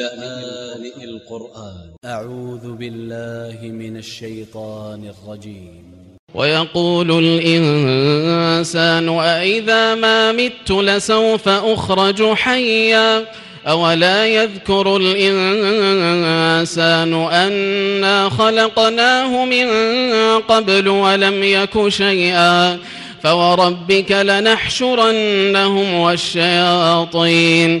لآن القرآن. أ ع و ذ ب ا ل ل ه من ا ل ش ي ط ا ن ا ل ج ي م ويقول الإنسان أإذا ما مت لسوف أخرج حيا؟ أولا يذكر الإنسان أنا خلقناه من قبل ولم يك شيئا؟ فوربك لنحشرنهم والشياطين.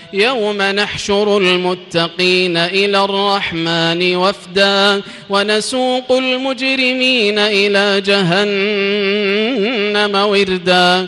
يوم نحشر المتقين إلى الرحمن وفدا ونسوق المجرمين إلى جهنم وردا